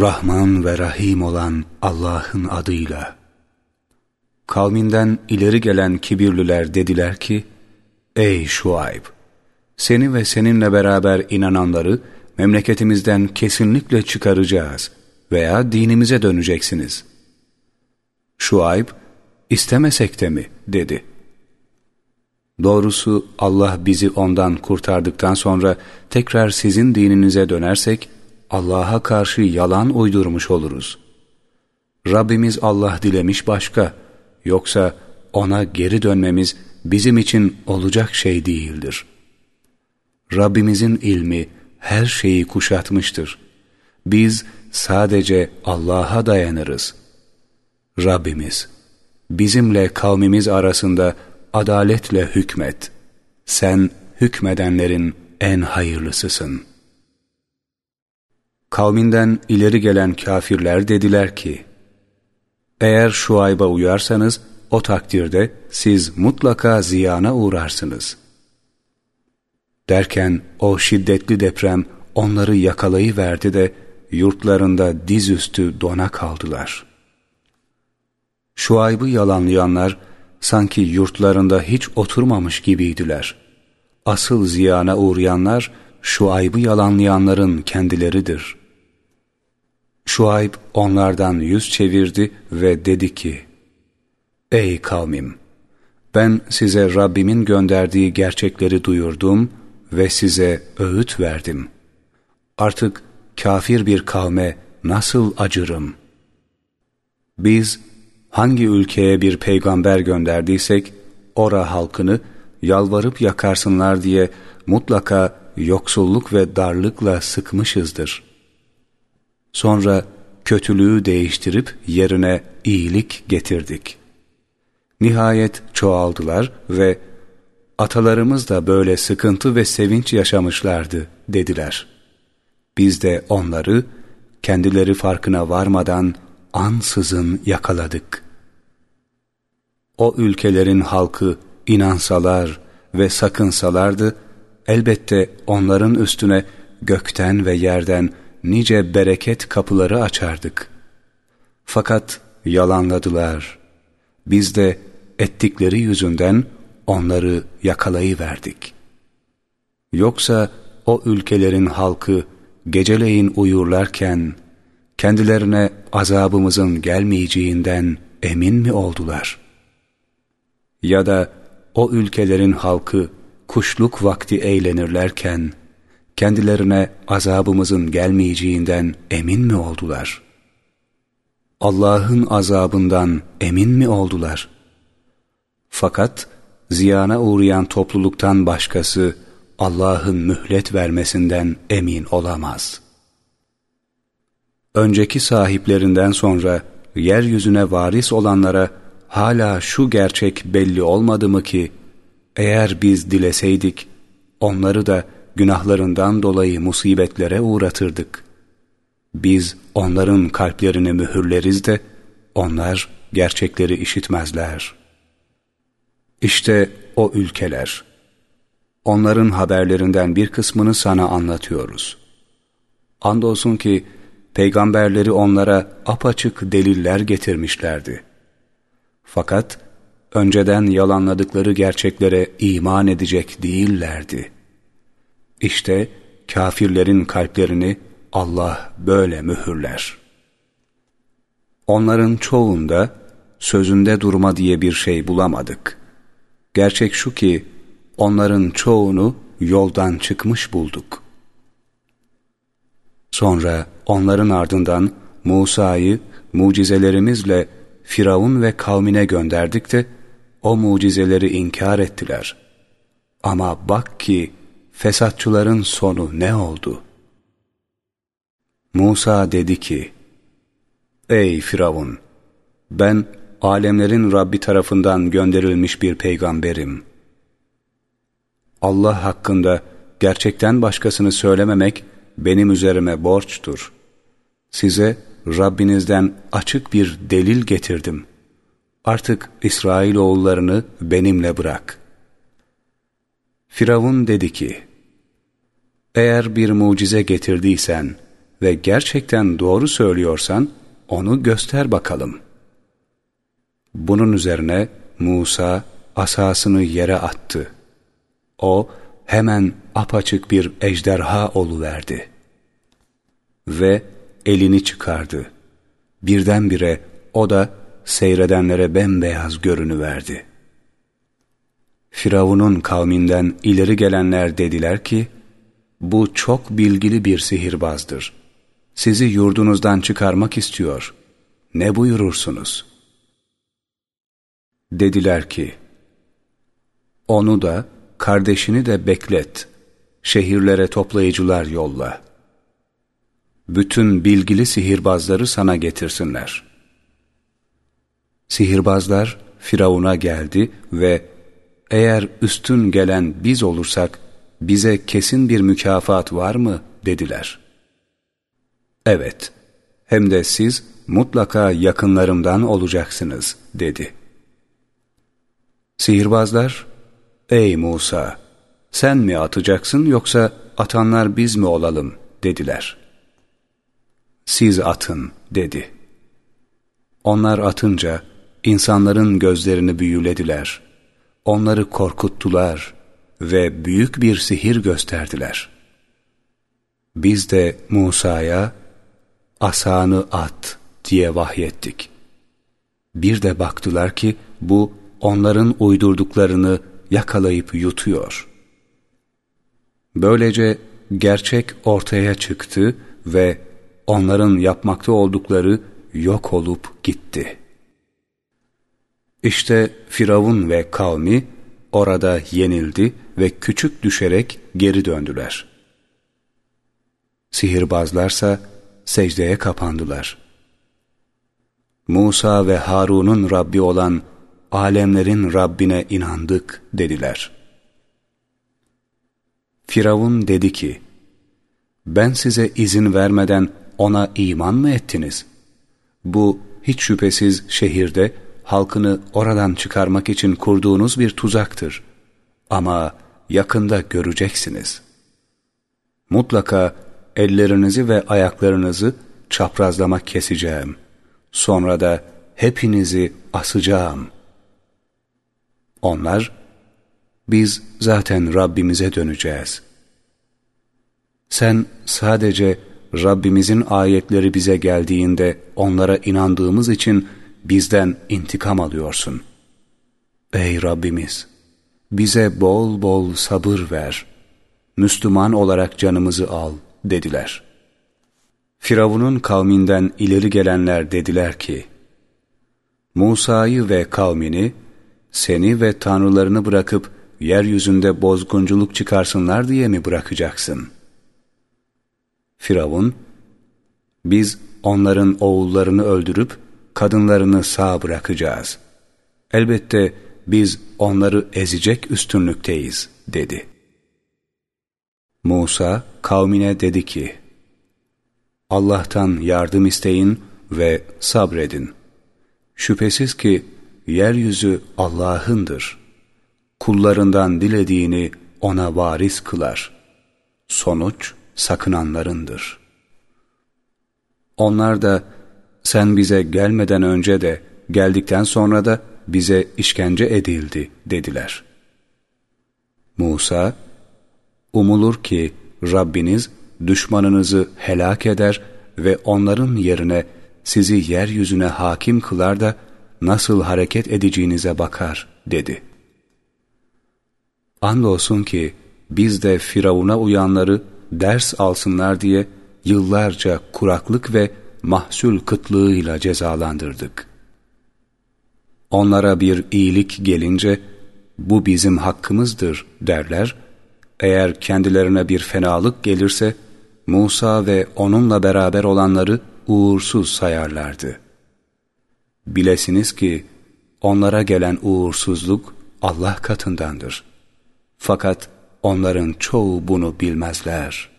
Rahman ve Rahim olan Allah'ın adıyla. Kavminden ileri gelen kibirliler dediler ki, Ey Şuayb! Seni ve seninle beraber inananları memleketimizden kesinlikle çıkaracağız veya dinimize döneceksiniz. Şuayb, istemesek de mi? dedi. Doğrusu Allah bizi ondan kurtardıktan sonra tekrar sizin dininize dönersek, Allah'a karşı yalan uydurmuş oluruz. Rabbimiz Allah dilemiş başka, yoksa ona geri dönmemiz bizim için olacak şey değildir. Rabbimizin ilmi her şeyi kuşatmıştır. Biz sadece Allah'a dayanırız. Rabbimiz, bizimle kavmimiz arasında adaletle hükmet. Sen hükmedenlerin en hayırlısısın.'' Kavminden ileri gelen kafirler dediler ki, eğer şu ayba uyarsanız o takdirde siz mutlaka ziyana uğrarsınız. Derken o şiddetli deprem onları yakalayıverdi de yurtlarında dizüstü dona kaldılar. Şu aybı yalanlayanlar sanki yurtlarında hiç oturmamış gibiydiler. Asıl ziyana uğrayanlar şu aybı yalanlayanların kendileridir.'' Şuayb onlardan yüz çevirdi ve dedi ki, Ey kavmim! Ben size Rabbimin gönderdiği gerçekleri duyurdum ve size öğüt verdim. Artık kafir bir kavme nasıl acırım? Biz hangi ülkeye bir peygamber gönderdiysek, ora halkını yalvarıp yakarsınlar diye mutlaka yoksulluk ve darlıkla sıkmışızdır.'' Sonra kötülüğü değiştirip yerine iyilik getirdik. Nihayet çoğaldılar ve atalarımız da böyle sıkıntı ve sevinç yaşamışlardı dediler. Biz de onları kendileri farkına varmadan ansızın yakaladık. O ülkelerin halkı inansalar ve sakınsalardı, elbette onların üstüne gökten ve yerden nice bereket kapıları açardık. Fakat yalanladılar. Biz de ettikleri yüzünden onları yakalayıverdik. Yoksa o ülkelerin halkı geceleyin uyurlarken kendilerine azabımızın gelmeyeceğinden emin mi oldular? Ya da o ülkelerin halkı kuşluk vakti eğlenirlerken kendilerine azabımızın gelmeyeceğinden emin mi oldular? Allah'ın azabından emin mi oldular? Fakat ziyana uğrayan topluluktan başkası Allah'ın mühlet vermesinden emin olamaz. Önceki sahiplerinden sonra yeryüzüne varis olanlara hala şu gerçek belli olmadı mı ki, eğer biz dileseydik, onları da günahlarından dolayı musibetlere uğratırdık. Biz onların kalplerini mühürleriz de onlar gerçekleri işitmezler. İşte o ülkeler. Onların haberlerinden bir kısmını sana anlatıyoruz. Andolsun ki peygamberleri onlara apaçık deliller getirmişlerdi. Fakat önceden yalanladıkları gerçeklere iman edecek değillerdi.'' İşte kafirlerin kalplerini Allah böyle mühürler. Onların çoğunda sözünde durma diye bir şey bulamadık. Gerçek şu ki onların çoğunu yoldan çıkmış bulduk. Sonra onların ardından Musa'yı mucizelerimizle Firavun ve kavmine gönderdik de o mucizeleri inkar ettiler. Ama bak ki fesatçıların sonu ne oldu? Musa dedi ki, Ey Firavun! Ben alemlerin Rabbi tarafından gönderilmiş bir peygamberim. Allah hakkında gerçekten başkasını söylememek benim üzerime borçtur. Size Rabbinizden açık bir delil getirdim. Artık İsrailoğullarını benimle bırak.'' Firavun dedi ki, Eğer bir mucize getirdiysen ve gerçekten doğru söylüyorsan onu göster bakalım. Bunun üzerine Musa asasını yere attı. O hemen apaçık bir ejderha oluverdi. Ve elini çıkardı. Birdenbire o da seyredenlere bembeyaz görünüverdi. Firavun'un kavminden ileri gelenler dediler ki, bu çok bilgili bir sihirbazdır. Sizi yurdunuzdan çıkarmak istiyor. Ne buyurursunuz? Dediler ki, onu da, kardeşini de beklet. Şehirlere toplayıcılar yolla. Bütün bilgili sihirbazları sana getirsinler. Sihirbazlar Firavun'a geldi ve eğer üstün gelen biz olursak bize kesin bir mükafat var mı dediler. Evet, hem de siz mutlaka yakınlarımdan olacaksınız dedi. Sihirbazlar, ey Musa, sen mi atacaksın yoksa atanlar biz mi olalım dediler. Siz atın dedi. Onlar atınca insanların gözlerini büyülediler. Onları korkuttular ve büyük bir sihir gösterdiler. Biz de Musa'ya asanı at diye vahyettik. Bir de baktılar ki bu onların uydurduklarını yakalayıp yutuyor. Böylece gerçek ortaya çıktı ve onların yapmakta oldukları yok olup gitti. İşte Firavun ve kavmi orada yenildi ve küçük düşerek geri döndüler. Sihirbazlarsa secdeye kapandılar. Musa ve Harun'un Rabbi olan alemlerin Rabbine inandık dediler. Firavun dedi ki, ben size izin vermeden ona iman mı ettiniz? Bu hiç şüphesiz şehirde halkını oradan çıkarmak için kurduğunuz bir tuzaktır. Ama yakında göreceksiniz. Mutlaka ellerinizi ve ayaklarınızı çaprazlamak keseceğim. Sonra da hepinizi asacağım. Onlar, biz zaten Rabbimize döneceğiz. Sen sadece Rabbimizin ayetleri bize geldiğinde onlara inandığımız için bizden intikam alıyorsun. Ey Rabbimiz! Bize bol bol sabır ver. Müslüman olarak canımızı al dediler. Firavun'un kavminden ileri gelenler dediler ki, Musa'yı ve kavmini, seni ve tanrılarını bırakıp yeryüzünde bozgunculuk çıkarsınlar diye mi bırakacaksın? Firavun, biz onların oğullarını öldürüp kadınlarını sağ bırakacağız. Elbette biz onları ezecek üstünlükteyiz dedi. Musa kavmine dedi ki, Allah'tan yardım isteyin ve sabredin. Şüphesiz ki yeryüzü Allah'ındır. Kullarından dilediğini ona varis kılar. Sonuç sakınanlarındır. Onlar da sen bize gelmeden önce de geldikten sonra da bize işkence edildi dediler. Musa, umulur ki Rabbiniz düşmanınızı helak eder ve onların yerine sizi yeryüzüne hakim kılar da nasıl hareket edeceğinize bakar dedi. Andolsun ki biz de Firavun'a uyanları ders alsınlar diye yıllarca kuraklık ve mahsul kıtlığıyla cezalandırdık. Onlara bir iyilik gelince, bu bizim hakkımızdır derler. Eğer kendilerine bir fenalık gelirse, Musa ve onunla beraber olanları uğursuz sayarlardı. Bilesiniz ki, onlara gelen uğursuzluk Allah katındandır. Fakat onların çoğu bunu bilmezler.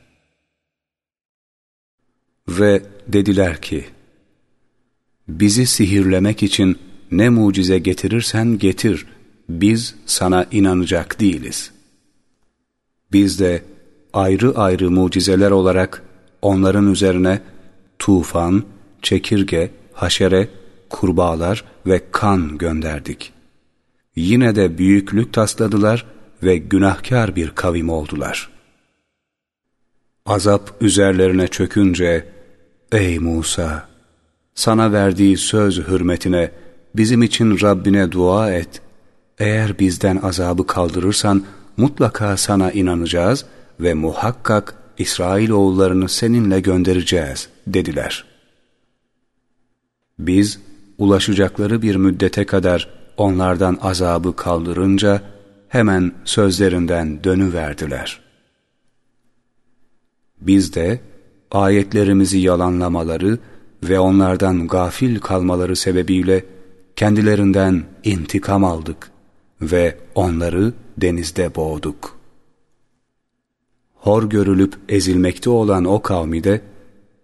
Ve dediler ki, bizi sihirlemek için ne mucize getirirsen getir, biz sana inanacak değiliz. Biz de ayrı ayrı mucizeler olarak onların üzerine tufan, çekirge, haşere, kurbağalar ve kan gönderdik. Yine de büyüklük tasladılar ve günahkar bir kavim oldular. Azap üzerlerine çökünce, Ey Musa! Sana verdiği söz hürmetine bizim için Rabbine dua et. Eğer bizden azabı kaldırırsan mutlaka sana inanacağız ve muhakkak İsrail oğullarını seninle göndereceğiz dediler. Biz ulaşacakları bir müddete kadar onlardan azabı kaldırınca hemen sözlerinden dönüverdiler. Biz de ayetlerimizi yalanlamaları ve onlardan gafil kalmaları sebebiyle kendilerinden intikam aldık ve onları denizde boğduk. Hor görülüp ezilmekte olan o kavmi de,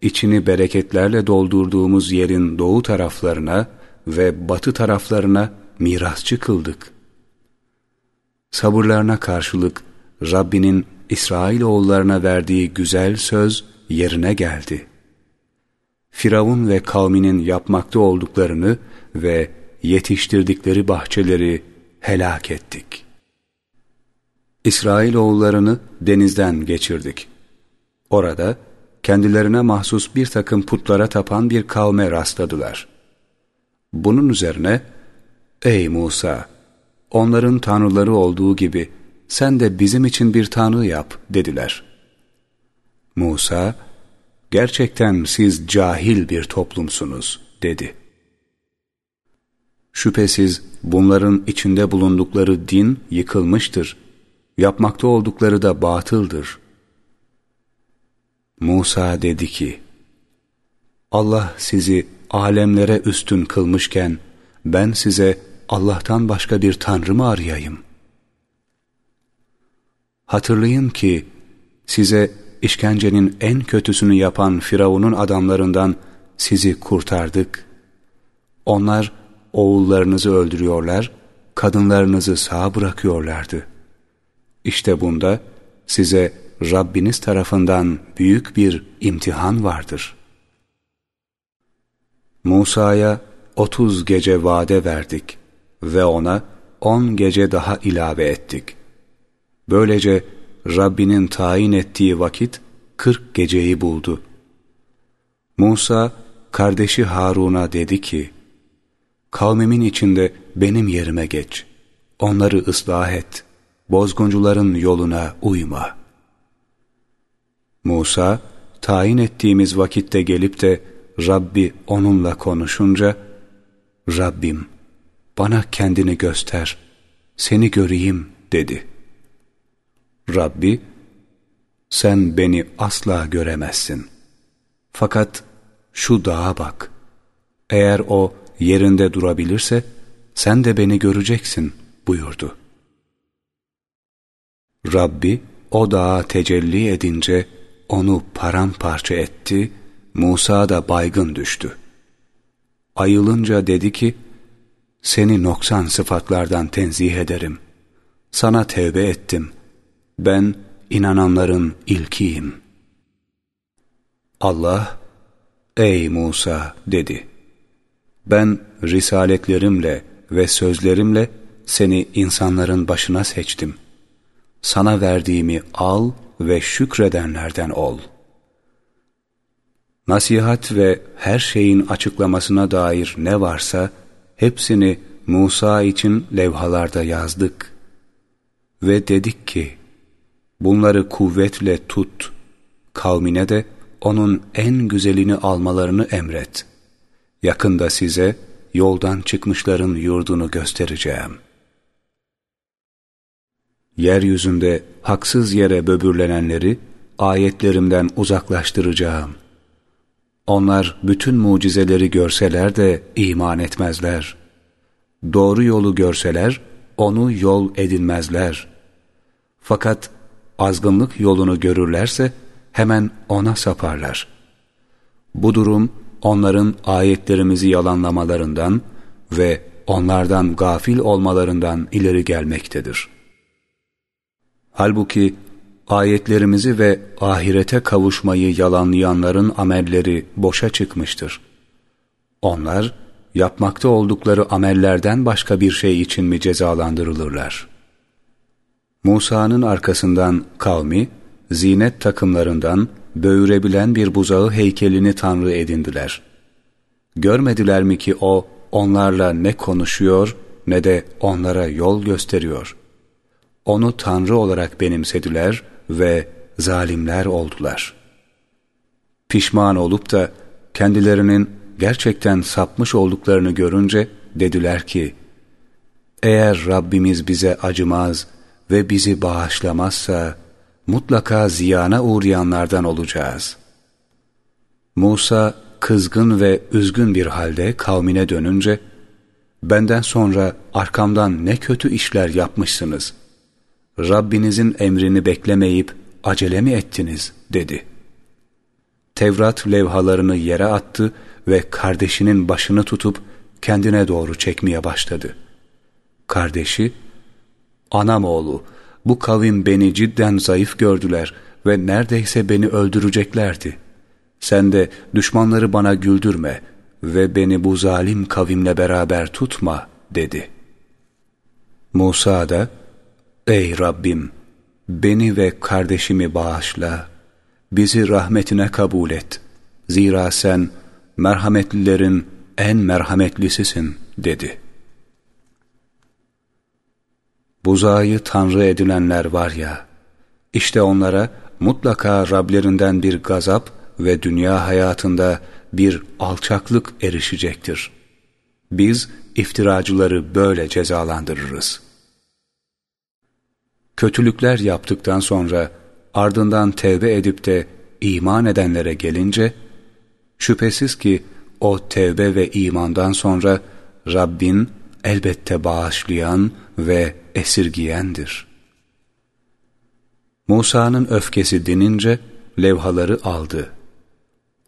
içini bereketlerle doldurduğumuz yerin doğu taraflarına ve batı taraflarına mirasçı kıldık. Sabırlarına karşılık Rabbinin İsrailoğullarına verdiği güzel söz yerine geldi. Firavun ve kavminin yapmakta olduklarını ve yetiştirdikleri bahçeleri helak ettik. İsrailoğullarını denizden geçirdik. Orada kendilerine mahsus bir takım putlara tapan bir kavme rastladılar. Bunun üzerine, Ey Musa! Onların tanrıları olduğu gibi sen de bizim için bir tanrı yap dediler. Musa, gerçekten siz cahil bir toplumsunuz dedi. Şüphesiz bunların içinde bulundukları din yıkılmıştır. Yapmakta oldukları da batıldır. Musa dedi ki, Allah sizi alemlere üstün kılmışken ben size Allah'tan başka bir tanrı mı arayayım? Hatırlayın ki size işkencenin en kötüsünü yapan Firavun'un adamlarından sizi kurtardık. Onlar oğullarınızı öldürüyorlar, kadınlarınızı sağ bırakıyorlardı. İşte bunda size Rabbiniz tarafından büyük bir imtihan vardır. Musa'ya otuz gece vade verdik ve ona on gece daha ilave ettik. Böylece Rabbinin tayin ettiği vakit kırk geceyi buldu. Musa kardeşi Harun'a dedi ki, Kavmimin içinde benim yerime geç, onları ıslah et, bozguncuların yoluna uyma.'' Musa, tayin ettiğimiz vakitte gelip de Rabbi onunla konuşunca, Rabbim bana kendini göster, seni göreyim dedi. Rabbi, sen beni asla göremezsin. Fakat şu dağa bak, eğer o yerinde durabilirse, sen de beni göreceksin buyurdu. Rabbi o dağa tecelli edince, onu paramparça etti, Musa da baygın düştü. Ayılınca dedi ki, seni noksan sıfatlardan tenzih ederim. Sana tevbe ettim. Ben inananların ilkiyim. Allah, ey Musa dedi. Ben risaletlerimle ve sözlerimle seni insanların başına seçtim. Sana verdiğimi al ve şükredenlerden ol. Nasihat ve her şeyin açıklamasına dair ne varsa hepsini Musa için levhalarda yazdık. Ve dedik ki, bunları kuvvetle tut, kavmine de onun en güzelini almalarını emret. Yakında size yoldan çıkmışların yurdunu göstereceğim.'' Yeryüzünde haksız yere böbürlenenleri ayetlerimden uzaklaştıracağım. Onlar bütün mucizeleri görseler de iman etmezler. Doğru yolu görseler onu yol edinmezler. Fakat azgınlık yolunu görürlerse hemen ona saparlar. Bu durum onların ayetlerimizi yalanlamalarından ve onlardan gafil olmalarından ileri gelmektedir.'' Halbuki ayetlerimizi ve ahirete kavuşmayı yalanlayanların amelleri boşa çıkmıştır. Onlar, yapmakta oldukları amellerden başka bir şey için mi cezalandırılırlar? Musa'nın arkasından kavmi, zinet takımlarından böğürebilen bir buzağı heykelini tanrı edindiler. Görmediler mi ki o, onlarla ne konuşuyor ne de onlara yol gösteriyor. Onu tanrı olarak benimsediler ve zalimler oldular. Pişman olup da kendilerinin gerçekten sapmış olduklarını görünce dediler ki, eğer Rabbimiz bize acımaz ve bizi bağışlamazsa, mutlaka ziyana uğrayanlardan olacağız. Musa kızgın ve üzgün bir halde kavmine dönünce, benden sonra arkamdan ne kötü işler yapmışsınız. Rabbinizin emrini beklemeyip acele mi ettiniz dedi. Tevrat levhalarını yere attı ve kardeşinin başını tutup kendine doğru çekmeye başladı. Kardeşi, anam oğlu bu kavim beni cidden zayıf gördüler ve neredeyse beni öldüreceklerdi. Sen de düşmanları bana güldürme ve beni bu zalim kavimle beraber tutma dedi. Musa da, Ey Rabbim! Beni ve kardeşimi bağışla, bizi rahmetine kabul et. Zira sen merhametlilerin en merhametlisisin dedi. Buzağı tanrı edilenler var ya, işte onlara mutlaka Rablerinden bir gazap ve dünya hayatında bir alçaklık erişecektir. Biz iftiracıları böyle cezalandırırız. Kötülükler yaptıktan sonra ardından tevbe edip de iman edenlere gelince, şüphesiz ki o tevbe ve imandan sonra Rabbin elbette bağışlayan ve esirgiyendir. Musa'nın öfkesi dinince levhaları aldı.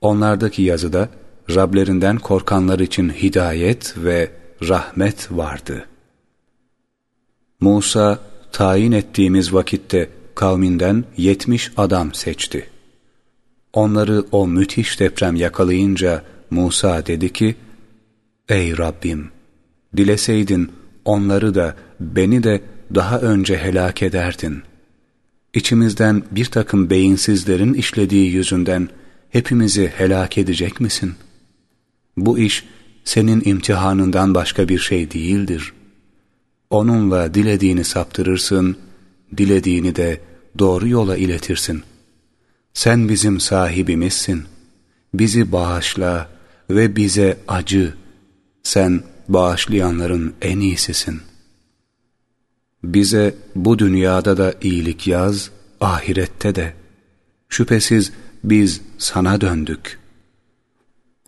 Onlardaki yazıda Rablerinden korkanlar için hidayet ve rahmet vardı. Musa tayin ettiğimiz vakitte kavminden yetmiş adam seçti. Onları o müthiş deprem yakalayınca Musa dedi ki, Ey Rabbim! Dileseydin onları da beni de daha önce helak ederdin. İçimizden bir takım beyinsizlerin işlediği yüzünden hepimizi helak edecek misin? Bu iş senin imtihanından başka bir şey değildir. Onunla dilediğini saptırırsın, dilediğini de doğru yola iletirsin. Sen bizim sahibimizsin. Bizi bağışla ve bize acı. Sen bağışlayanların en iyisisin. Bize bu dünyada da iyilik yaz, ahirette de. Şüphesiz biz sana döndük.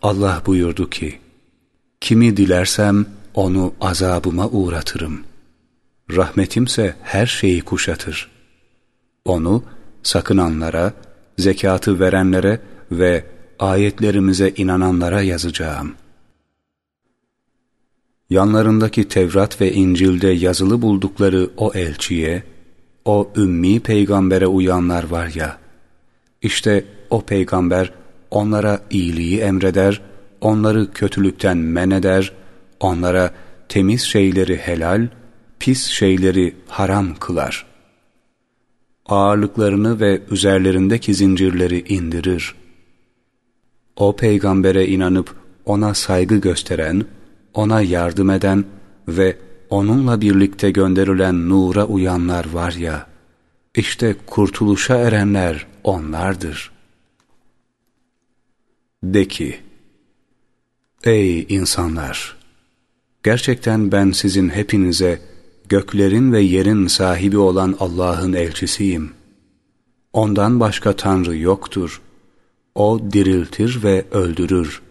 Allah buyurdu ki, Kimi dilersem onu azabıma uğratırım. Rahmetimse her şeyi kuşatır. Onu sakınanlara, zekatı verenlere ve ayetlerimize inananlara yazacağım. Yanlarındaki Tevrat ve İncil'de yazılı buldukları o elçiye, o ümmi peygambere uyanlar var ya, işte o peygamber onlara iyiliği emreder, onları kötülükten men eder, onlara temiz şeyleri helal, pis şeyleri haram kılar. Ağırlıklarını ve üzerlerindeki zincirleri indirir. O peygambere inanıp ona saygı gösteren, ona yardım eden ve onunla birlikte gönderilen nura uyanlar var ya, işte kurtuluşa erenler onlardır. De ki, Ey insanlar! Gerçekten ben sizin hepinize göklerin ve yerin sahibi olan Allah'ın elçisiyim. Ondan başka Tanrı yoktur. O diriltir ve öldürür.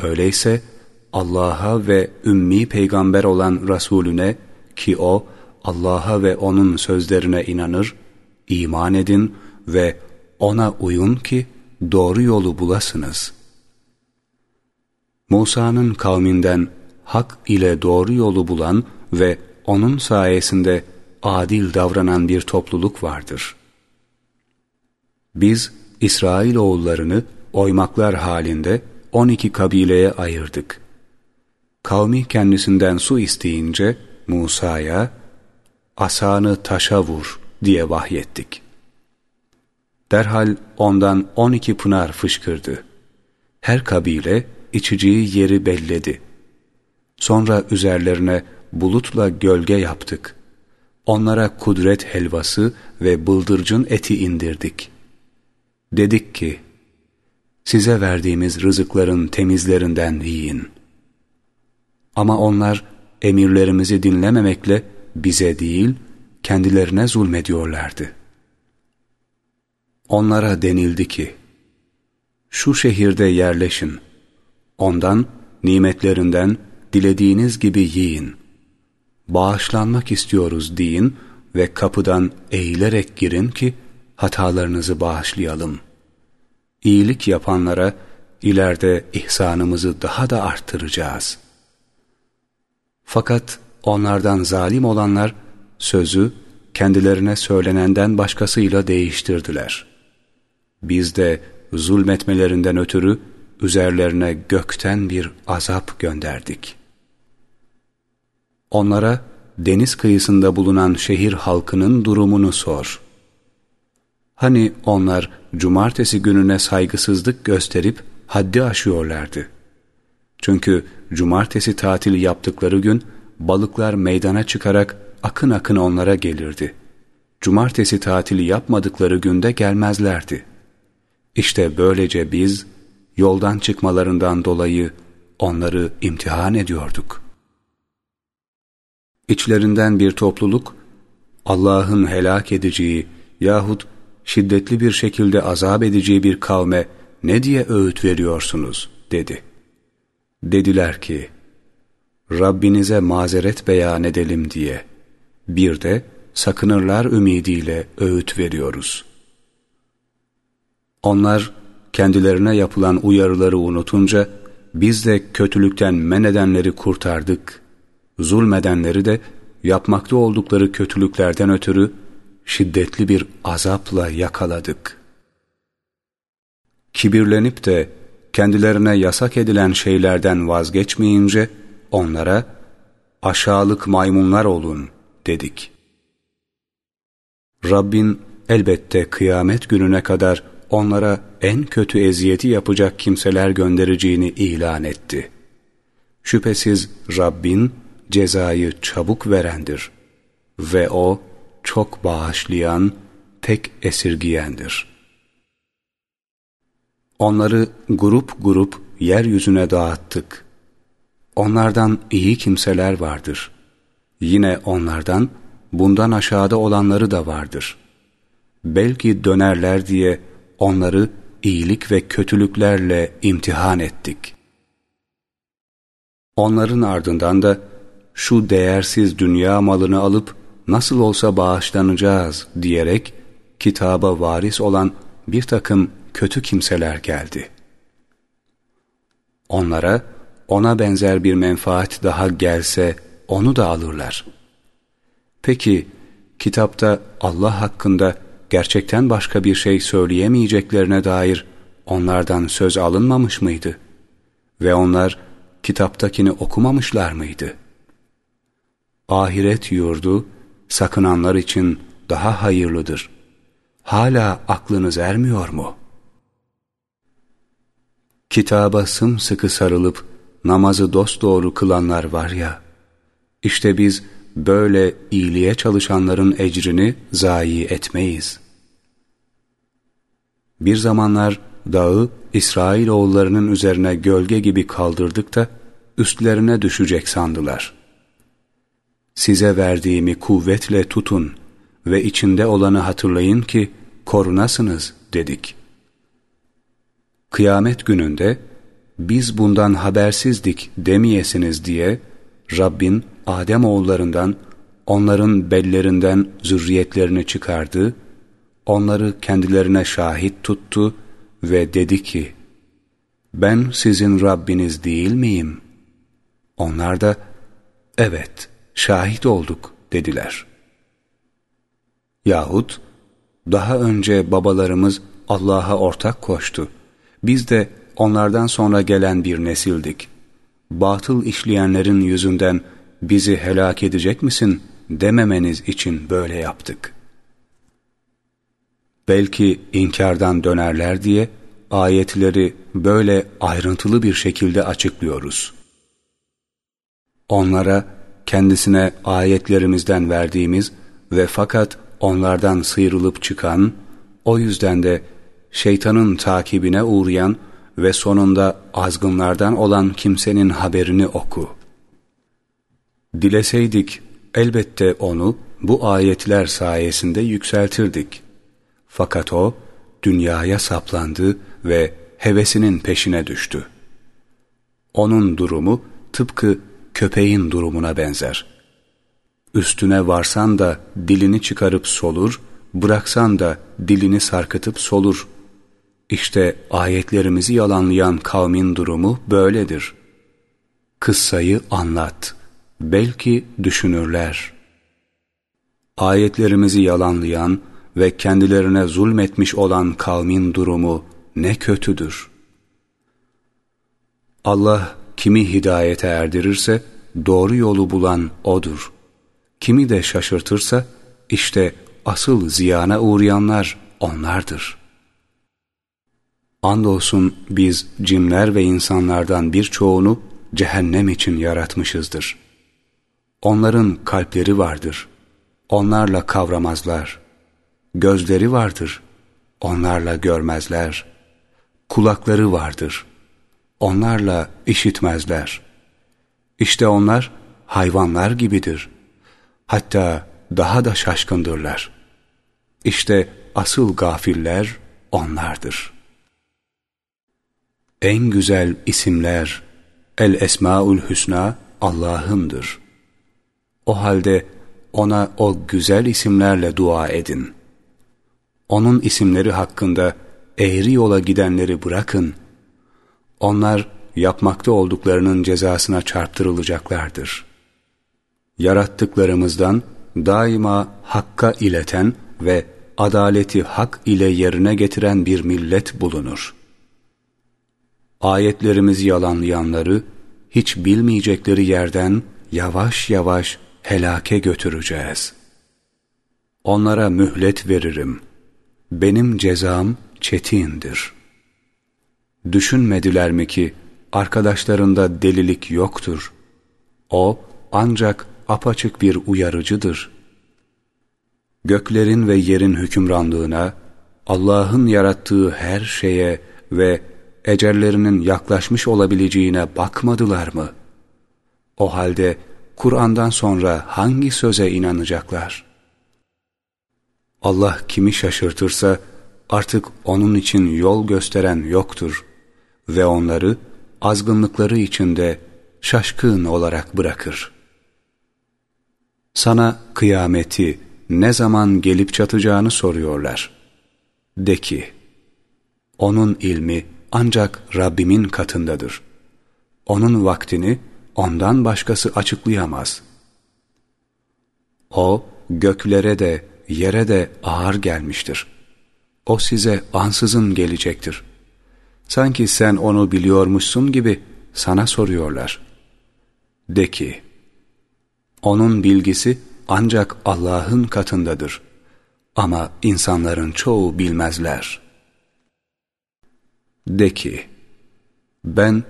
Öyleyse Allah'a ve ümmi peygamber olan Resulüne ki o Allah'a ve O'nun sözlerine inanır, iman edin ve O'na uyun ki doğru yolu bulasınız. Musa'nın kavminden hak ile doğru yolu bulan ve onun sayesinde adil davranan bir topluluk vardır. Biz İsrail oğullarını oymaklar halinde on iki kabileye ayırdık. Kavmi kendisinden su isteyince Musa'ya asanı taşa vur diye vahyettik. Derhal ondan on iki pınar fışkırdı. Her kabile içeceği yeri belledi. Sonra üzerlerine bulutla gölge yaptık. Onlara kudret helvası ve bıldırcın eti indirdik. Dedik ki, size verdiğimiz rızıkların temizlerinden yiyin. Ama onlar emirlerimizi dinlememekle bize değil, kendilerine zulmediyorlardı. Onlara denildi ki, şu şehirde yerleşin, ondan, nimetlerinden dilediğiniz gibi yiyin. Bağışlanmak istiyoruz deyin ve kapıdan eğilerek girin ki hatalarınızı bağışlayalım. İyilik yapanlara ileride ihsanımızı daha da arttıracağız. Fakat onlardan zalim olanlar sözü kendilerine söylenenden başkasıyla değiştirdiler. Biz de zulmetmelerinden ötürü üzerlerine gökten bir azap gönderdik. Onlara deniz kıyısında bulunan şehir halkının durumunu sor. Hani onlar cumartesi gününe saygısızlık gösterip haddi aşıyorlardı. Çünkü cumartesi tatili yaptıkları gün balıklar meydana çıkarak akın akın onlara gelirdi. Cumartesi tatili yapmadıkları günde gelmezlerdi. İşte böylece biz yoldan çıkmalarından dolayı onları imtihan ediyorduk. İçlerinden bir topluluk Allah'ın helak edeceği yahut şiddetli bir şekilde azap edeceği bir kavme ne diye öğüt veriyorsunuz dedi. Dediler ki Rabbinize mazeret beyan edelim diye bir de sakınırlar ümidiyle öğüt veriyoruz. Onlar kendilerine yapılan uyarıları unutunca biz de kötülükten men edenleri kurtardık, zulmedenleri de yapmakta oldukları kötülüklerden ötürü şiddetli bir azapla yakaladık. Kibirlenip de kendilerine yasak edilen şeylerden vazgeçmeyince onlara aşağılık maymunlar olun dedik. Rabbin elbette kıyamet gününe kadar onlara en kötü eziyeti yapacak kimseler göndereceğini ilan etti. Şüphesiz Rabbin cezayı çabuk verendir ve O çok bağışlayan, tek esirgiyendir. Onları grup grup yeryüzüne dağıttık. Onlardan iyi kimseler vardır. Yine onlardan bundan aşağıda olanları da vardır. Belki dönerler diye onları iyilik ve kötülüklerle imtihan ettik. Onların ardından da şu değersiz dünya malını alıp nasıl olsa bağışlanacağız diyerek kitaba varis olan bir takım kötü kimseler geldi. Onlara ona benzer bir menfaat daha gelse onu da alırlar. Peki kitapta Allah hakkında gerçekten başka bir şey söyleyemeyeceklerine dair onlardan söz alınmamış mıydı? Ve onlar kitaptakini okumamışlar mıydı? Ahiret yurdu sakınanlar için daha hayırlıdır. Hala aklınız ermiyor mu? Kitaba sımsıkı sarılıp namazı dosdoğru kılanlar var ya, işte biz böyle iyiliğe çalışanların ecrini zayi etmeyiz. Bir zamanlar dağı İsrail oğullarının üzerine gölge gibi kaldırdık da üstlerine düşecek sandılar. Size verdiğimi kuvvetle tutun ve içinde olanı hatırlayın ki korunasınız dedik. Kıyamet gününde biz bundan habersizdik demeyesiniz diye Rabbin Adem oğullarından onların bellerinden zürriyetlerini çıkardı, onları kendilerine şahit tuttu ve dedi ki, ben sizin Rabbiniz değil miyim? Onlar da, evet, şahit olduk dediler. Yahut, daha önce babalarımız Allah'a ortak koştu. Biz de onlardan sonra gelen bir nesildik. Batıl işleyenlerin yüzünden bizi helak edecek misin dememeniz için böyle yaptık. Belki inkardan dönerler diye ayetleri böyle ayrıntılı bir şekilde açıklıyoruz. Onlara kendisine ayetlerimizden verdiğimiz ve fakat onlardan sıyrılıp çıkan, o yüzden de şeytanın takibine uğrayan ve sonunda azgınlardan olan kimsenin haberini oku. Dileseydik elbette onu bu ayetler sayesinde yükseltirdik. Fakat o dünyaya saplandı ve hevesinin peşine düştü. Onun durumu tıpkı köpeğin durumuna benzer. Üstüne varsan da dilini çıkarıp solur, bıraksan da dilini sarkıtıp solur. İşte ayetlerimizi yalanlayan kavmin durumu böyledir. Kıssayı anlat. Belki düşünürler. Ayetlerimizi yalanlayan ve kendilerine zulmetmiş olan kavmin durumu ne kötüdür. Allah kimi hidayete erdirirse doğru yolu bulan O'dur. Kimi de şaşırtırsa işte asıl ziyana uğrayanlar onlardır. Andolsun biz cimler ve insanlardan birçoğunu cehennem için yaratmışızdır. Onların kalpleri vardır. Onlarla kavramazlar. Gözleri vardır. Onlarla görmezler. Kulakları vardır. Onlarla işitmezler. İşte onlar hayvanlar gibidir. Hatta daha da şaşkındırlar. İşte asıl gafiller onlardır. En güzel isimler El Esmaül Hüsna Allah'ındır. O halde ona o güzel isimlerle dua edin. Onun isimleri hakkında eğri yola gidenleri bırakın. Onlar yapmakta olduklarının cezasına çarptırılacaklardır. Yarattıklarımızdan daima hakka ileten ve adaleti hak ile yerine getiren bir millet bulunur. Ayetlerimizi yalanlayanları hiç bilmeyecekleri yerden yavaş yavaş helake götüreceğiz. Onlara mühlet veririm. Benim cezam çetindir. Düşünmediler mi ki arkadaşlarında delilik yoktur. O ancak apaçık bir uyarıcıdır. Göklerin ve yerin hükümranlığına, Allah'ın yarattığı her şeye ve ecellerinin yaklaşmış olabileceğine bakmadılar mı? O halde Kur'an'dan sonra hangi söze inanacaklar? Allah kimi şaşırtırsa artık onun için yol gösteren yoktur ve onları azgınlıkları içinde şaşkın olarak bırakır. Sana kıyameti ne zaman gelip çatacağını soruyorlar. De ki, onun ilmi ancak Rabbimin katındadır. Onun vaktini ondan başkası açıklayamaz. O göklere de yere de ağır gelmiştir. O size ansızın gelecektir. Sanki sen onu biliyormuşsun gibi sana soruyorlar. De ki, onun bilgisi ancak Allah'ın katındadır. Ama insanların çoğu bilmezler. De ki, ben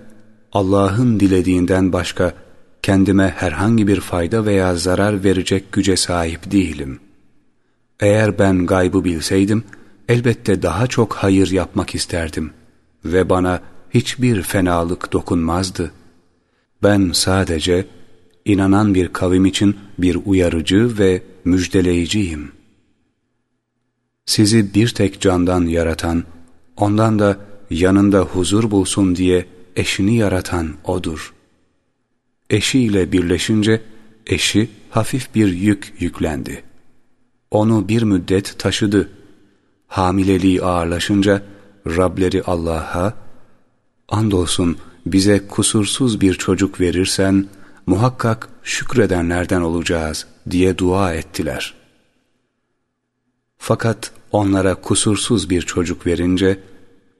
Allah'ın dilediğinden başka kendime herhangi bir fayda veya zarar verecek güce sahip değilim. Eğer ben gaybı bilseydim, elbette daha çok hayır yapmak isterdim ve bana hiçbir fenalık dokunmazdı. Ben sadece inanan bir kavim için bir uyarıcı ve müjdeleyiciyim. Sizi bir tek candan yaratan, ondan da yanında huzur bulsun diye eşini yaratan O'dur. Eşiyle birleşince eşi hafif bir yük yüklendi. Onu bir müddet taşıdı. Hamileliği ağırlaşınca Rableri Allah'a, andolsun bize kusursuz bir çocuk verirsen, muhakkak şükredenlerden olacağız diye dua ettiler. Fakat onlara kusursuz bir çocuk verince,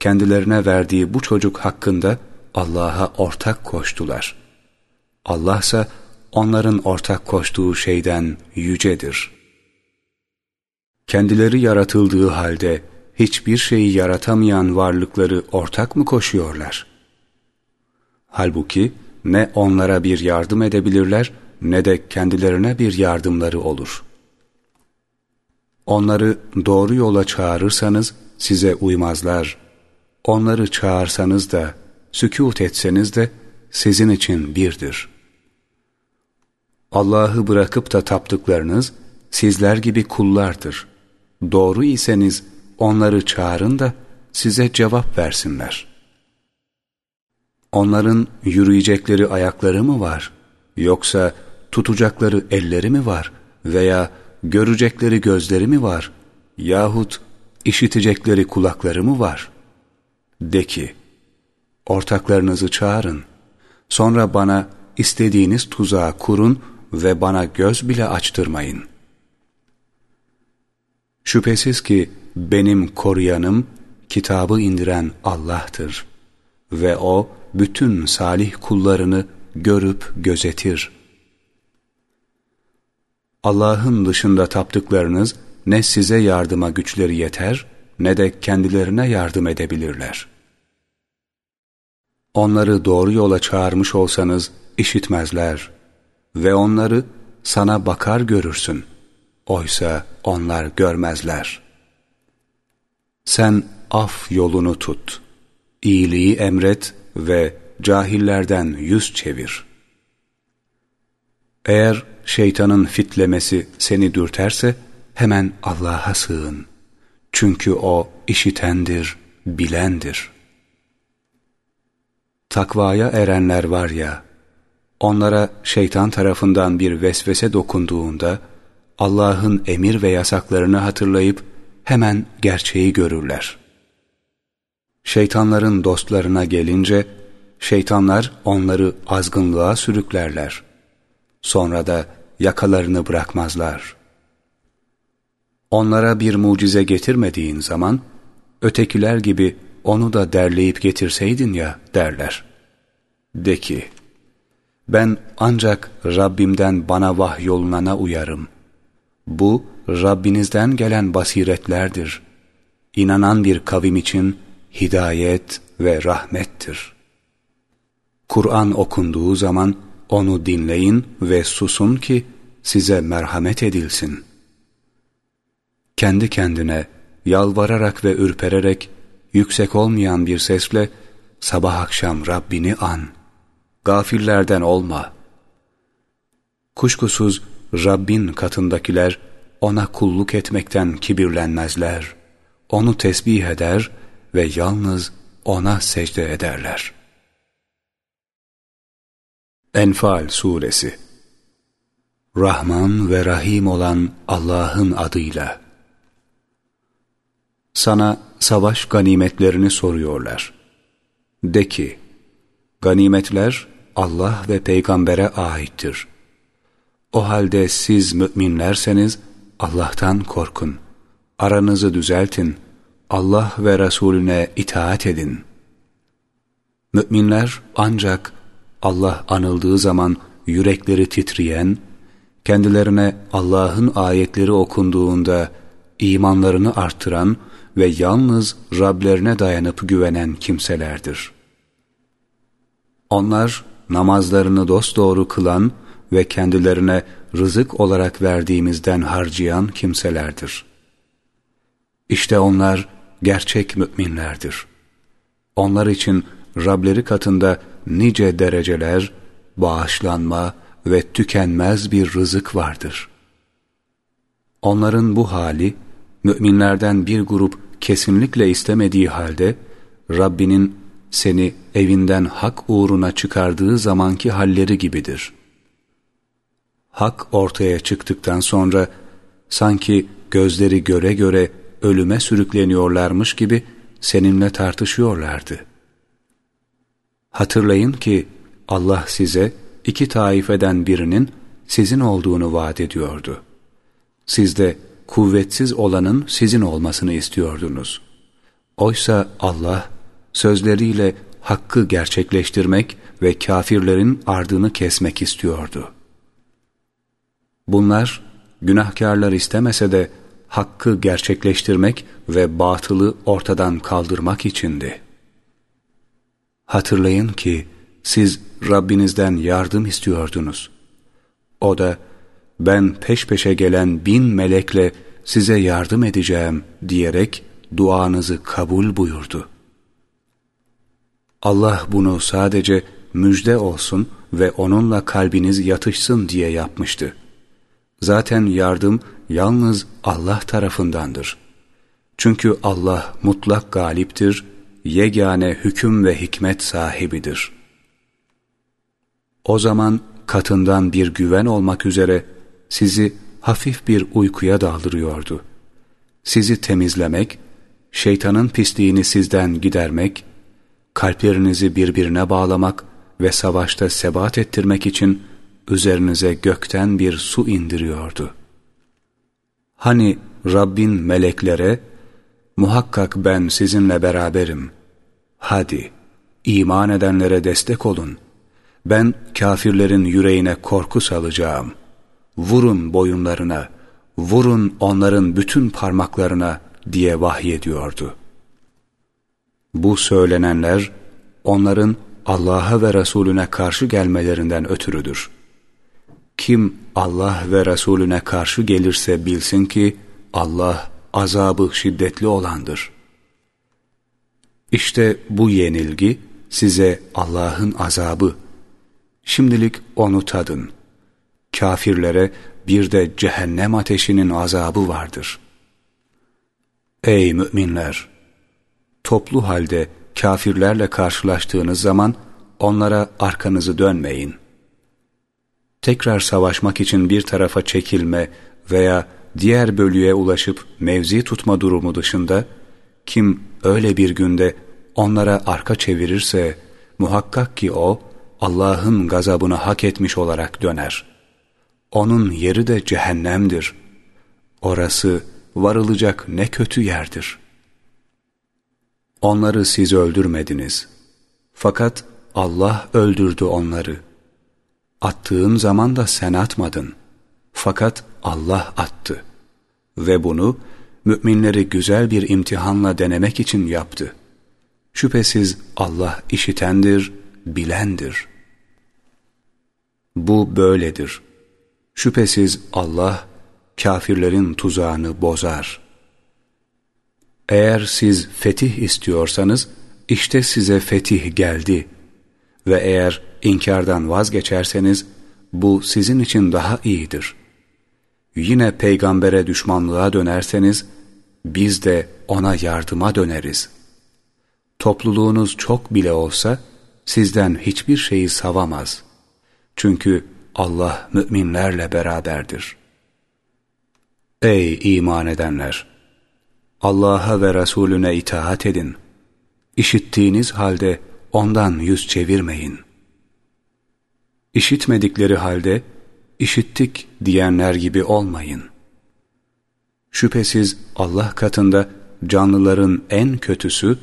kendilerine verdiği bu çocuk hakkında Allah'a ortak koştular. Allah onların ortak koştuğu şeyden yücedir. Kendileri yaratıldığı halde hiçbir şeyi yaratamayan varlıkları ortak mı koşuyorlar? Halbuki ne onlara bir yardım edebilirler ne de kendilerine bir yardımları olur. Onları doğru yola çağırırsanız size uymazlar. Onları çağırsanız da, sükut etseniz de sizin için birdir. Allah'ı bırakıp da taptıklarınız sizler gibi kullardır. Doğru iseniz onları çağırın da size cevap versinler. Onların yürüyecekleri ayakları mı var? Yoksa tutacakları elleri mi var? Veya görecekleri gözleri mi var? Yahut işitecekleri kulakları mı var? De ki, ortaklarınızı çağırın. Sonra bana istediğiniz tuzağı kurun ve bana göz bile açtırmayın. Şüphesiz ki benim koruyanım, kitabı indiren Allah'tır. Ve O, bütün salih kullarını görüp gözetir. Allah'ın dışında taptıklarınız ne size yardıma güçleri yeter ne de kendilerine yardım edebilirler. Onları doğru yola çağırmış olsanız işitmezler ve onları sana bakar görürsün. Oysa onlar görmezler. Sen af yolunu tut, iyiliği emret ve cahillerden yüz çevir. Eğer şeytanın fitlemesi seni dürterse hemen Allah'a sığın. Çünkü O işitendir, bilendir. Takvaya erenler var ya, onlara şeytan tarafından bir vesvese dokunduğunda, Allah'ın emir ve yasaklarını hatırlayıp hemen gerçeği görürler. Şeytanların dostlarına gelince, şeytanlar onları azgınlığa sürüklerler. Sonra da yakalarını bırakmazlar. Onlara bir mucize getirmediğin zaman, ötekiler gibi onu da derleyip getirseydin ya derler. De ki, ben ancak Rabbimden bana vahyolunana uyarım. Bu Rabbinizden gelen basiretlerdir. İnanan bir kavim için hidayet ve rahmettir. Kur'an okunduğu zaman onu dinleyin ve susun ki size merhamet edilsin. Kendi kendine yalvararak ve ürpererek yüksek olmayan bir sesle sabah akşam Rabbini an. Gafillerden olma. Kuşkusuz Rabbin katındakiler ona kulluk etmekten kibirlenmezler. Onu tesbih eder ve yalnız ona secde ederler. Enfal Suresi Rahman ve Rahim olan Allah'ın adıyla Sana savaş ganimetlerini soruyorlar. De ki, ganimetler Allah ve peygambere aittir. O halde siz müminlerseniz Allah'tan korkun. Aranızı düzeltin. Allah ve Resulüne itaat edin. Müminler ancak Allah anıldığı zaman yürekleri titreyen, kendilerine Allah'ın ayetleri okunduğunda imanlarını arttıran ve yalnız Rablerine dayanıp güvenen kimselerdir. Onlar namazlarını dosdoğru kılan ve kendilerine rızık olarak verdiğimizden harcayan kimselerdir. İşte onlar gerçek müminlerdir. Onlar için Rableri katında nice dereceler, bağışlanma ve tükenmez bir rızık vardır. Onların bu hali, müminlerden bir grup kesinlikle istemediği halde, Rabbinin seni evinden hak uğruna çıkardığı zamanki halleri gibidir. Hak ortaya çıktıktan sonra, sanki gözleri göre göre ölüme sürükleniyorlarmış gibi seninle tartışıyorlardı.'' Hatırlayın ki Allah size iki taifeden birinin sizin olduğunu vaat ediyordu. Siz de kuvvetsiz olanın sizin olmasını istiyordunuz. Oysa Allah sözleriyle hakkı gerçekleştirmek ve kafirlerin ardını kesmek istiyordu. Bunlar günahkarlar istemese de hakkı gerçekleştirmek ve batılı ortadan kaldırmak içindi. Hatırlayın ki siz Rabbinizden yardım istiyordunuz. O da ben peş peşe gelen bin melekle size yardım edeceğim diyerek duanızı kabul buyurdu. Allah bunu sadece müjde olsun ve onunla kalbiniz yatışsın diye yapmıştı. Zaten yardım yalnız Allah tarafındandır. Çünkü Allah mutlak galiptir, yegane hüküm ve hikmet sahibidir. O zaman katından bir güven olmak üzere sizi hafif bir uykuya daldırıyordu. Sizi temizlemek, şeytanın pisliğini sizden gidermek, kalplerinizi birbirine bağlamak ve savaşta sebat ettirmek için üzerinize gökten bir su indiriyordu. Hani Rabbin meleklere, muhakkak ben sizinle beraberim. Hadi, iman edenlere destek olun. Ben kafirlerin yüreğine korku salacağım. Vurun boyunlarına, vurun onların bütün parmaklarına diye vahyediyordu. Bu söylenenler, onların Allah'a ve Resulüne karşı gelmelerinden ötürüdür. Kim Allah ve Resulüne karşı gelirse bilsin ki Allah azabı şiddetli olandır. İşte bu yenilgi size Allah'ın azabı. Şimdilik onu tadın. Kafirlere bir de cehennem ateşinin azabı vardır. Ey müminler! Toplu halde kafirlerle karşılaştığınız zaman onlara arkanızı dönmeyin tekrar savaşmak için bir tarafa çekilme veya diğer bölüye ulaşıp mevzi tutma durumu dışında kim öyle bir günde onlara arka çevirirse muhakkak ki o Allah'ın gazabını hak etmiş olarak döner. Onun yeri de cehennemdir. Orası varılacak ne kötü yerdir. Onları siz öldürmediniz. Fakat Allah öldürdü onları.'' Attığın zaman da sen atmadın. Fakat Allah attı. Ve bunu müminleri güzel bir imtihanla denemek için yaptı. Şüphesiz Allah işitendir, bilendir. Bu böyledir. Şüphesiz Allah kafirlerin tuzağını bozar. Eğer siz fetih istiyorsanız, işte size fetih geldi. Ve eğer inkardan vazgeçerseniz bu sizin için daha iyidir. Yine peygambere düşmanlığa dönerseniz biz de ona yardıma döneriz. Topluluğunuz çok bile olsa sizden hiçbir şeyi savamaz. Çünkü Allah müminlerle beraberdir. Ey iman edenler! Allah'a ve Resulüne itaat edin. İşittiğiniz halde ondan yüz çevirmeyin.'' İşitmedikleri halde işittik diyenler gibi olmayın. Şüphesiz Allah katında canlıların en kötüsü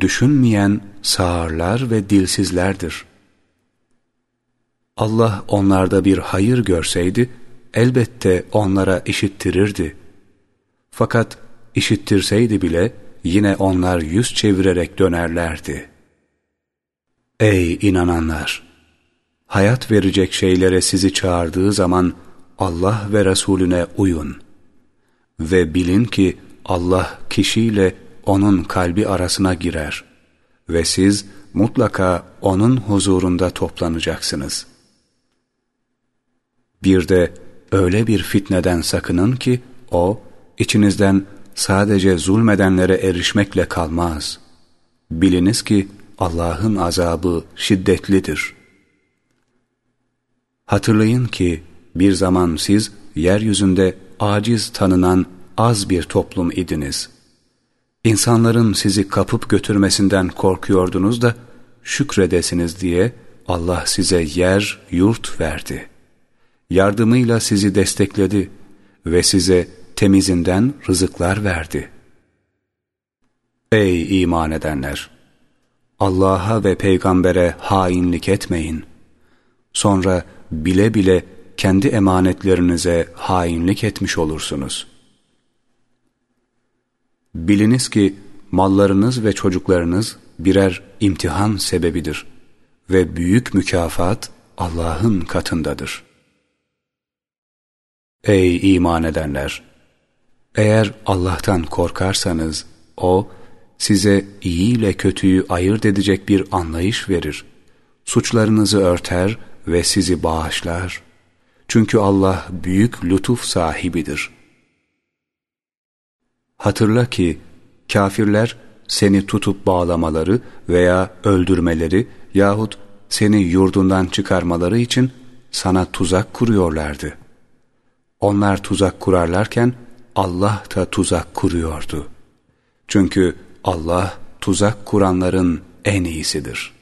düşünmeyen sağırlar ve dilsizlerdir. Allah onlarda bir hayır görseydi elbette onlara işittirirdi. Fakat işittirseydi bile yine onlar yüz çevirerek dönerlerdi. Ey inananlar! hayat verecek şeylere sizi çağırdığı zaman Allah ve Resulüne uyun. Ve bilin ki Allah kişiyle onun kalbi arasına girer ve siz mutlaka onun huzurunda toplanacaksınız. Bir de öyle bir fitneden sakının ki o içinizden sadece zulmedenlere erişmekle kalmaz. Biliniz ki Allah'ın azabı şiddetlidir.'' Hatırlayın ki bir zaman siz yeryüzünde aciz tanınan az bir toplum idiniz. İnsanların sizi kapıp götürmesinden korkuyordunuz da şükredesiniz diye Allah size yer, yurt verdi. Yardımıyla sizi destekledi ve size temizinden rızıklar verdi. Ey iman edenler! Allah'a ve peygambere hainlik etmeyin. Sonra bile bile kendi emanetlerinize hainlik etmiş olursunuz. Biliniz ki mallarınız ve çocuklarınız birer imtihan sebebidir ve büyük mükafat Allah'ın katındadır. Ey iman edenler! Eğer Allah'tan korkarsanız O, size iyi ile kötüyü ayırt edecek bir anlayış verir. Suçlarınızı örter ve sizi bağışlar. Çünkü Allah büyük lütuf sahibidir. Hatırla ki kafirler seni tutup bağlamaları veya öldürmeleri yahut seni yurdundan çıkarmaları için sana tuzak kuruyorlardı. Onlar tuzak kurarlarken Allah da tuzak kuruyordu. Çünkü Allah tuzak kuranların en iyisidir.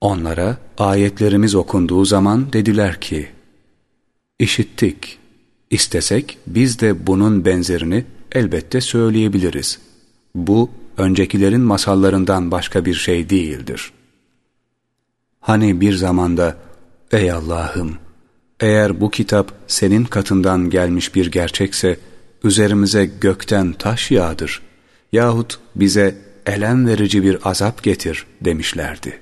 Onlara ayetlerimiz okunduğu zaman dediler ki, İşittik, istesek biz de bunun benzerini elbette söyleyebiliriz. Bu, öncekilerin masallarından başka bir şey değildir. Hani bir zamanda, ey Allah'ım, eğer bu kitap senin katından gelmiş bir gerçekse, üzerimize gökten taş yağdır yahut bize elem verici bir azap getir demişlerdi.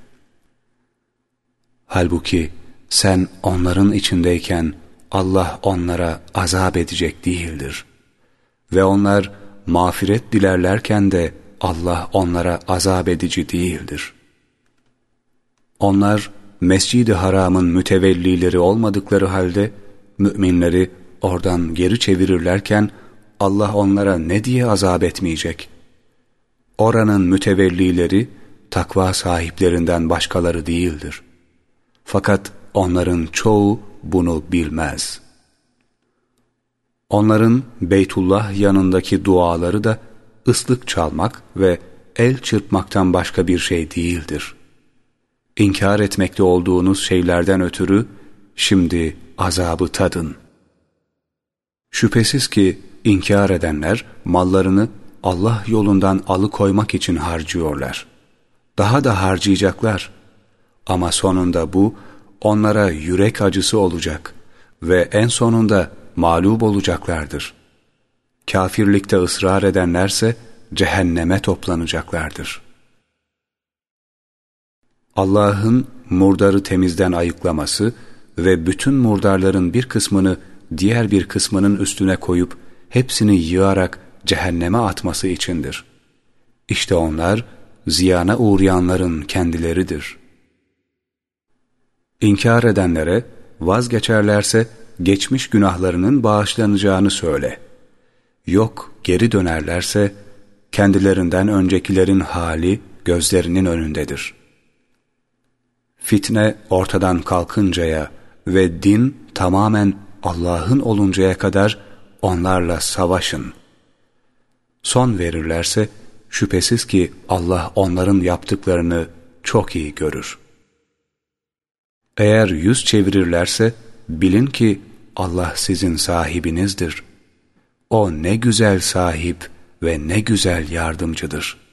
Halbuki sen onların içindeyken Allah onlara azap edecek değildir. Ve onlar mağfiret dilerlerken de Allah onlara azap edici değildir. Onlar Mescid-i Haram'ın mütevellileri olmadıkları halde müminleri oradan geri çevirirlerken Allah onlara ne diye azap etmeyecek? Oranın mütevellileri takva sahiplerinden başkaları değildir. Fakat onların çoğu bunu bilmez. Onların Beytullah yanındaki duaları da ıslık çalmak ve el çırpmaktan başka bir şey değildir. İnkar etmekte olduğunuz şeylerden ötürü şimdi azabı tadın. Şüphesiz ki inkar edenler mallarını Allah yolundan alıkoymak için harcıyorlar. Daha da harcayacaklar. Ama sonunda bu onlara yürek acısı olacak ve en sonunda mağlup olacaklardır. Kafirlikte ısrar edenlerse cehenneme toplanacaklardır. Allah'ın murdarı temizden ayıklaması ve bütün murdarların bir kısmını diğer bir kısmının üstüne koyup hepsini yığarak cehenneme atması içindir. İşte onlar ziyana uğrayanların kendileridir. İnkar edenlere vazgeçerlerse geçmiş günahlarının bağışlanacağını söyle. Yok geri dönerlerse kendilerinden öncekilerin hali gözlerinin önündedir. Fitne ortadan kalkıncaya ve din tamamen Allah'ın oluncaya kadar onlarla savaşın.'' son verirlerse şüphesiz ki Allah onların yaptıklarını çok iyi görür. Eğer yüz çevirirlerse bilin ki Allah sizin sahibinizdir. O ne güzel sahip ve ne güzel yardımcıdır.''